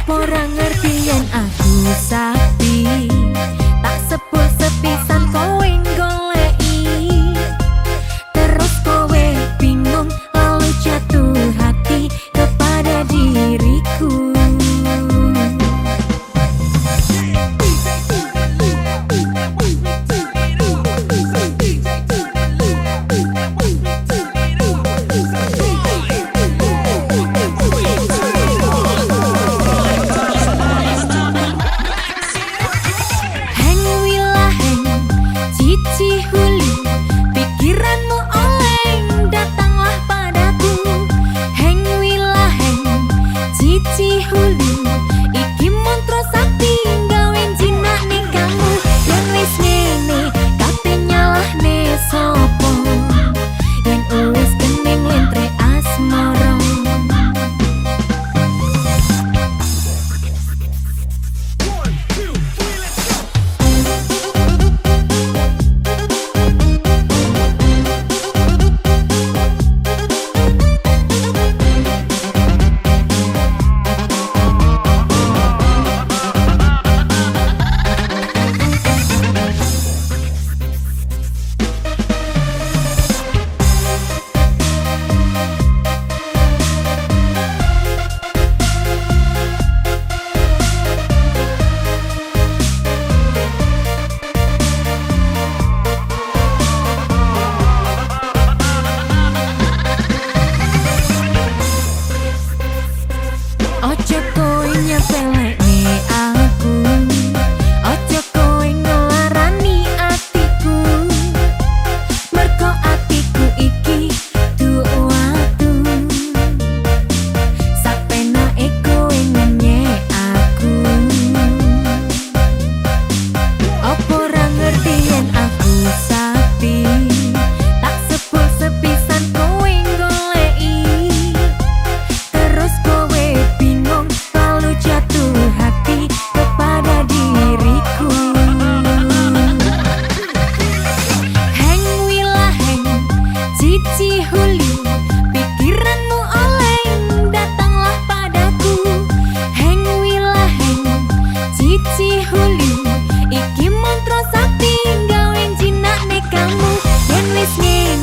apa ora ngerti yen aku sapi?